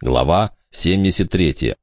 Глава 73.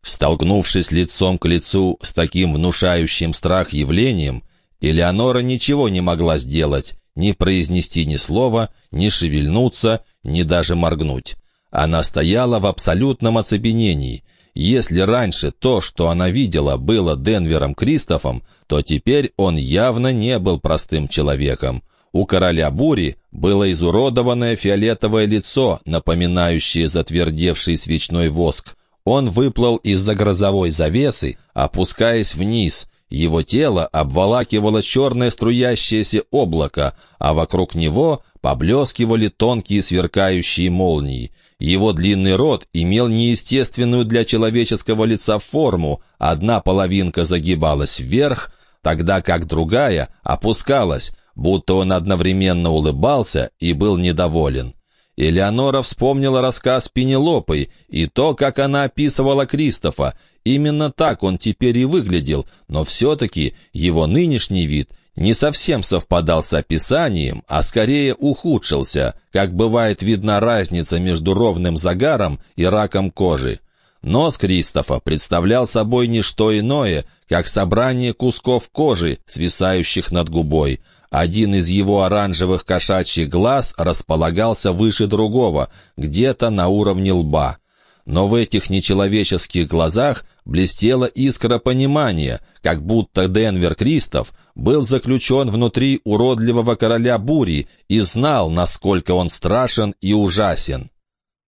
Столкнувшись лицом к лицу с таким внушающим страх явлением, Элеонора ничего не могла сделать, ни произнести ни слова, ни шевельнуться, ни даже моргнуть. Она стояла в абсолютном оцепенении. Если раньше то, что она видела, было Денвером Кристофом, то теперь он явно не был простым человеком. У короля бури было изуродованное фиолетовое лицо, напоминающее затвердевший свечной воск. Он выплыл из-за грозовой завесы, опускаясь вниз. Его тело обволакивало черное струящееся облако, а вокруг него поблескивали тонкие сверкающие молнии. Его длинный рот имел неестественную для человеческого лица форму, одна половинка загибалась вверх, тогда как другая опускалась, будто он одновременно улыбался и был недоволен. Элеонора вспомнила рассказ Пенелопы и то, как она описывала Кристофа. Именно так он теперь и выглядел, но все-таки его нынешний вид не совсем совпадал с описанием, а скорее ухудшился, как бывает видна разница между ровным загаром и раком кожи. Нос Кристофа представлял собой не что иное, как собрание кусков кожи, свисающих над губой, один из его оранжевых кошачьих глаз располагался выше другого, где-то на уровне лба. Но в этих нечеловеческих глазах блестела искра понимания, как будто Денвер Кристоф был заключен внутри уродливого короля бури и знал, насколько он страшен и ужасен.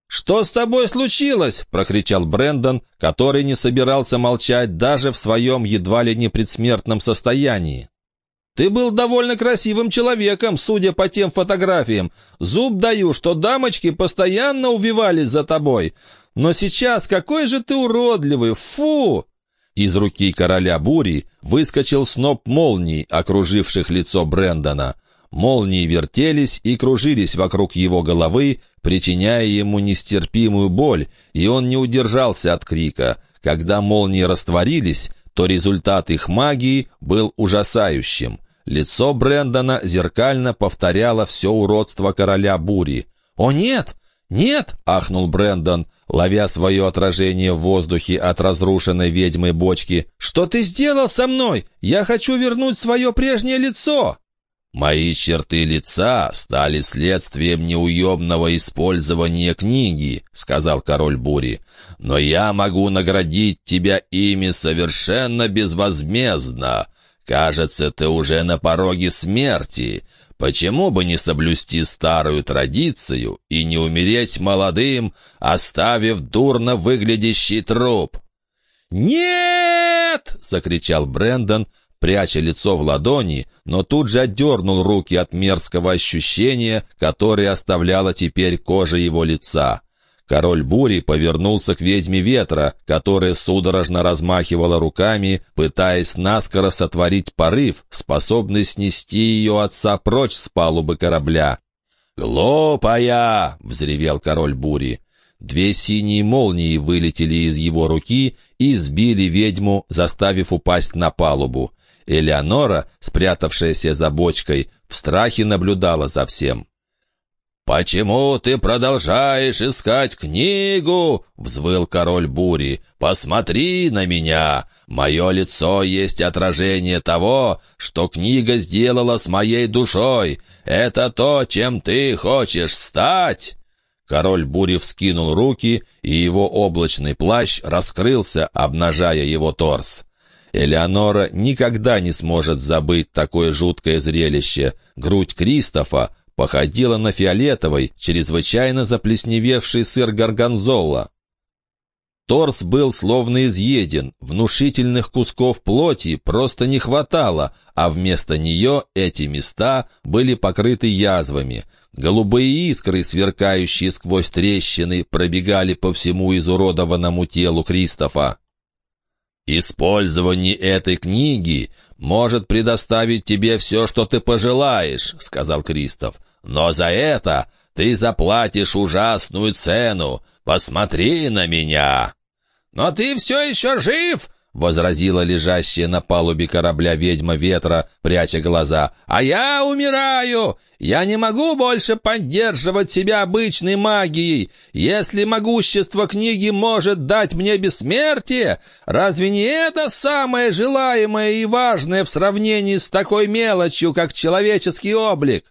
«Что с тобой случилось?» — прокричал Брендон, который не собирался молчать даже в своем едва ли не предсмертном состоянии. Ты был довольно красивым человеком, судя по тем фотографиям. Зуб даю, что дамочки постоянно увивались за тобой. Но сейчас какой же ты уродливый! Фу!» Из руки короля бури выскочил сноп молний, окруживших лицо Брэндона. Молнии вертелись и кружились вокруг его головы, причиняя ему нестерпимую боль, и он не удержался от крика. Когда молнии растворились, то результат их магии был ужасающим. Лицо Брэндона зеркально повторяло все уродство короля бури. «О, нет! Нет!» — ахнул Брэндон, ловя свое отражение в воздухе от разрушенной ведьмой бочки. «Что ты сделал со мной? Я хочу вернуть свое прежнее лицо!» «Мои черты лица стали следствием неуемного использования книги», — сказал король бури. «Но я могу наградить тебя ими совершенно безвозмездно. Кажется, ты уже на пороге смерти. Почему бы не соблюсти старую традицию и не умереть молодым, оставив дурно выглядящий труп?» «Нет!» — закричал Брендон, пряча лицо в ладони, но тут же отдернул руки от мерзкого ощущения, которое оставляла теперь кожа его лица. Король бури повернулся к ведьме ветра, которая судорожно размахивала руками, пытаясь наскоро сотворить порыв, способный снести ее отца прочь с палубы корабля. «Глупая!» — взревел король бури. Две синие молнии вылетели из его руки и сбили ведьму, заставив упасть на палубу. Элеонора, спрятавшаяся за бочкой, в страхе наблюдала за всем. «Почему ты продолжаешь искать книгу?» — взвыл король бури. «Посмотри на меня! Мое лицо есть отражение того, что книга сделала с моей душой. Это то, чем ты хочешь стать!» Король бури вскинул руки, и его облачный плащ раскрылся, обнажая его торс. Элеонора никогда не сможет забыть такое жуткое зрелище. Грудь Кристофа походила на фиолетовый, чрезвычайно заплесневевший сыр горгонзола. Торс был словно изъеден, внушительных кусков плоти просто не хватало, а вместо нее эти места были покрыты язвами. Голубые искры, сверкающие сквозь трещины, пробегали по всему изуродованному телу Кристофа. «Использование этой книги может предоставить тебе все, что ты пожелаешь», — сказал Кристоф. «Но за это ты заплатишь ужасную цену. Посмотри на меня!» «Но ты все еще жив!» —— возразила лежащая на палубе корабля ведьма ветра, пряча глаза. «А я умираю! Я не могу больше поддерживать себя обычной магией. Если могущество книги может дать мне бессмертие, разве не это самое желаемое и важное в сравнении с такой мелочью, как человеческий облик?»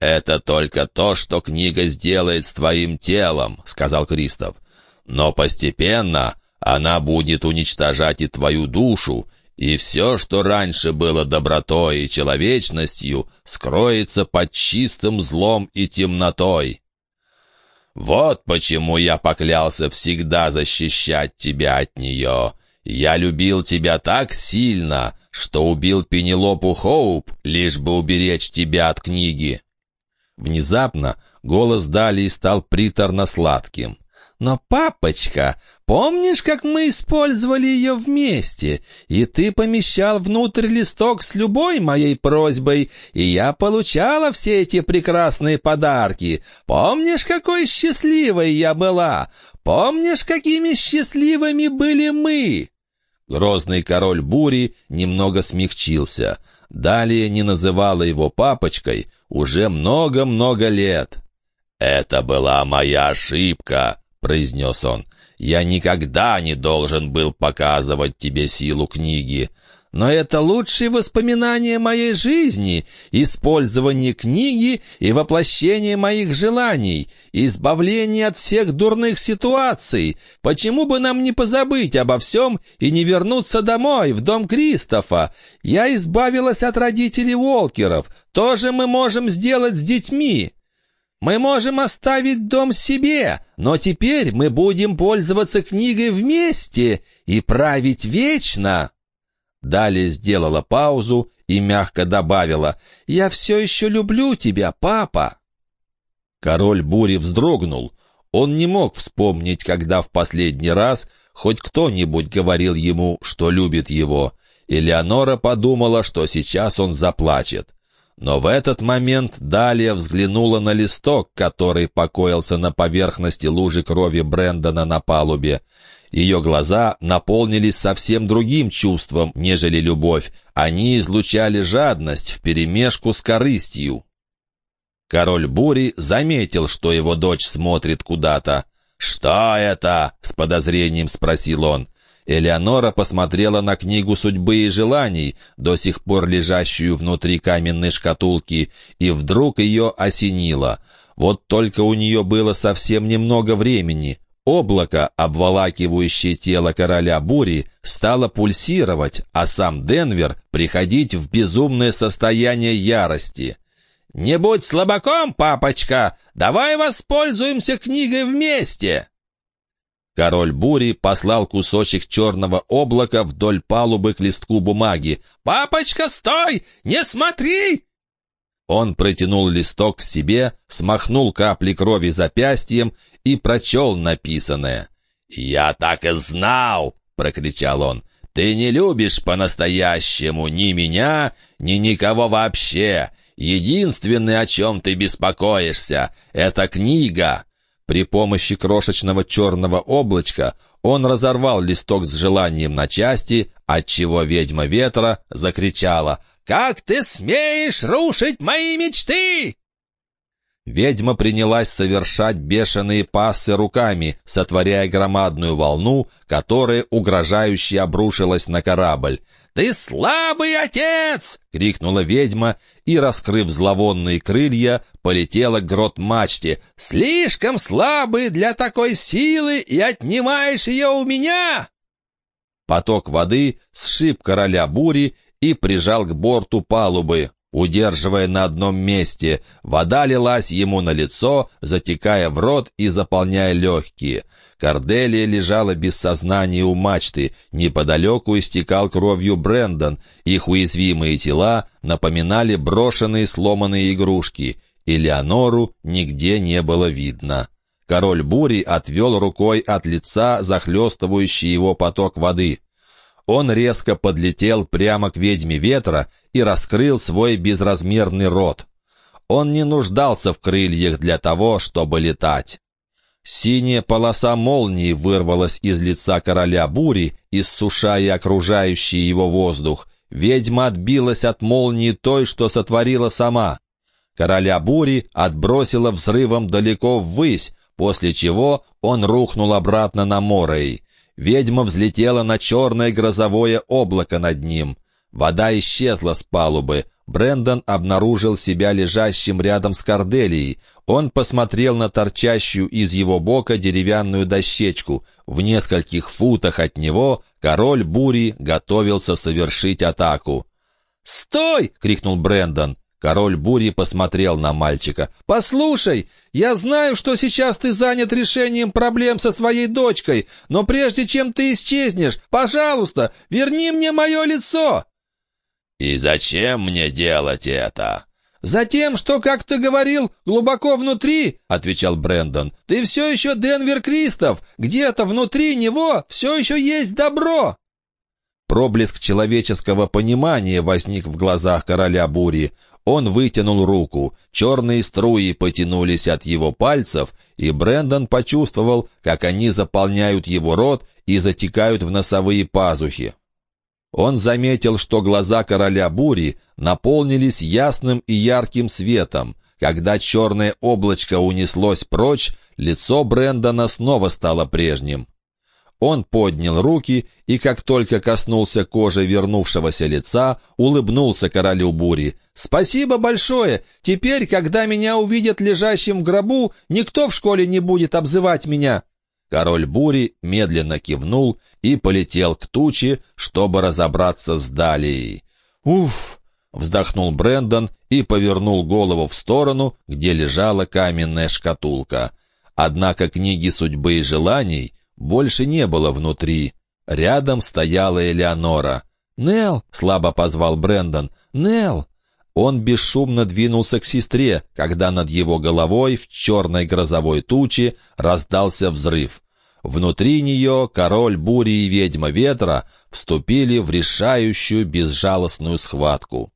«Это только то, что книга сделает с твоим телом», — сказал Кристоф. «Но постепенно она будет уничтожать и твою душу, и все, что раньше было добротой и человечностью, скроется под чистым злом и темнотой. Вот почему я поклялся всегда защищать тебя от нее. Я любил тебя так сильно, что убил Пенелопу Хоуп, лишь бы уберечь тебя от книги». Внезапно голос Далии стал приторно-сладким. Но, папочка, помнишь, как мы использовали ее вместе? И ты помещал внутрь листок с любой моей просьбой, и я получала все эти прекрасные подарки. Помнишь, какой счастливой я была? Помнишь, какими счастливыми были мы?» Грозный король бури немного смягчился. Далее не называла его папочкой уже много-много лет. «Это была моя ошибка», — произнес он. «Я никогда не должен был показывать тебе силу книги. Но это лучшие воспоминания моей жизни, использование книги и воплощение моих желаний, избавление от всех дурных ситуаций. Почему бы нам не позабыть обо всем и не вернуться домой, в дом Кристофа? Я избавилась от родителей Волкеров. То же мы можем сделать с детьми». Мы можем оставить дом себе, но теперь мы будем пользоваться книгой вместе и править вечно». Далее сделала паузу и мягко добавила «Я все еще люблю тебя, папа». Король бури вздрогнул. Он не мог вспомнить, когда в последний раз хоть кто-нибудь говорил ему, что любит его. Элеонора подумала, что сейчас он заплачет. Но в этот момент Далия взглянула на листок, который покоился на поверхности лужи крови Брэндона на палубе. Ее глаза наполнились совсем другим чувством, нежели любовь. Они излучали жадность вперемешку с корыстью. Король Бури заметил, что его дочь смотрит куда-то. «Что это?» — с подозрением спросил он. Элеонора посмотрела на книгу судьбы и желаний, до сих пор лежащую внутри каменной шкатулки, и вдруг ее осенило. Вот только у нее было совсем немного времени. Облако, обволакивающее тело короля бури, стало пульсировать, а сам Денвер приходить в безумное состояние ярости. «Не будь слабаком, папочка! Давай воспользуемся книгой вместе!» Король бури послал кусочек черного облака вдоль палубы к листку бумаги. «Папочка, стой! Не смотри!» Он протянул листок к себе, смахнул капли крови запястьем и прочел написанное. «Я так и знал!» — прокричал он. «Ты не любишь по-настоящему ни меня, ни никого вообще. Единственное, о чем ты беспокоишься, — это книга. При помощи крошечного черного облачка он разорвал листок с желанием на части, отчего ведьма ветра закричала «Как ты смеешь рушить мои мечты?» Ведьма принялась совершать бешеные пассы руками, сотворяя громадную волну, которая угрожающе обрушилась на корабль. «Ты слабый отец!» — крикнула ведьма и, раскрыв зловонные крылья, полетела к грот-мачте. «Слишком слабый для такой силы и отнимаешь ее у меня!» Поток воды сшиб короля бури и прижал к борту палубы. Удерживая на одном месте, вода лилась ему на лицо, затекая в рот и заполняя легкие. Корделия лежала без сознания у мачты, неподалеку истекал кровью Брендон. Их уязвимые тела напоминали брошенные сломанные игрушки. Элеонору нигде не было видно. Король бури отвел рукой от лица захлестывающий его поток воды. Он резко подлетел прямо к ведьме ветра и раскрыл свой безразмерный рот. Он не нуждался в крыльях для того, чтобы летать. Синяя полоса молнии вырвалась из лица короля бури иссушая окружающий его воздух. Ведьма отбилась от молнии той, что сотворила сама. Короля бури отбросила взрывом далеко ввысь, после чего он рухнул обратно на Морей. Ведьма взлетела на черное грозовое облако над ним. Вода исчезла с палубы. Брендон обнаружил себя лежащим рядом с Корделией. Он посмотрел на торчащую из его бока деревянную дощечку. В нескольких футах от него король бури готовился совершить атаку. «Стой!» — крикнул Брендон. Король бури посмотрел на мальчика. «Послушай, я знаю, что сейчас ты занят решением проблем со своей дочкой, но прежде чем ты исчезнешь, пожалуйста, верни мне мое лицо!» «И зачем мне делать это?» «Затем, что, как ты говорил, глубоко внутри, — отвечал Брэндон, — ты все еще Денвер Кристоф, где-то внутри него все еще есть добро!» Проблеск человеческого понимания возник в глазах короля бури. Он вытянул руку, черные струи потянулись от его пальцев, и Брэндон почувствовал, как они заполняют его рот и затекают в носовые пазухи. Он заметил, что глаза короля бури наполнились ясным и ярким светом. Когда черное облачко унеслось прочь, лицо Брэндона снова стало прежним. Он поднял руки и, как только коснулся кожи вернувшегося лица, улыбнулся королю бури. «Спасибо большое! Теперь, когда меня увидят лежащим в гробу, никто в школе не будет обзывать меня!» Король бури медленно кивнул и полетел к туче, чтобы разобраться с Далией. «Уф!» — вздохнул Брендон и повернул голову в сторону, где лежала каменная шкатулка. Однако книги судьбы и желаний больше не было внутри. Рядом стояла Элеонора. «Нелл!» — слабо позвал Брендон. «Нелл!» Он бесшумно двинулся к сестре, когда над его головой в черной грозовой туче раздался взрыв. Внутри нее король бури и ведьма ветра вступили в решающую безжалостную схватку.